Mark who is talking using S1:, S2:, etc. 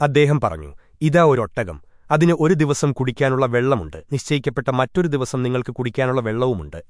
S1: അദ്ദേഹം പറഞ്ഞു ഇതാ ഒരൊട്ടകം. അതിന് ഒരു ദിവസം കുടിക്കാനുള്ള വെള്ളമുണ്ട്. നിശ്ചയിക്കപ്പെട്ട മറ്റൊരു ദിവസം നിങ്ങൾക്ക് കുടിക്കാനുള്ള വെള്ളവുമുണ്ട്.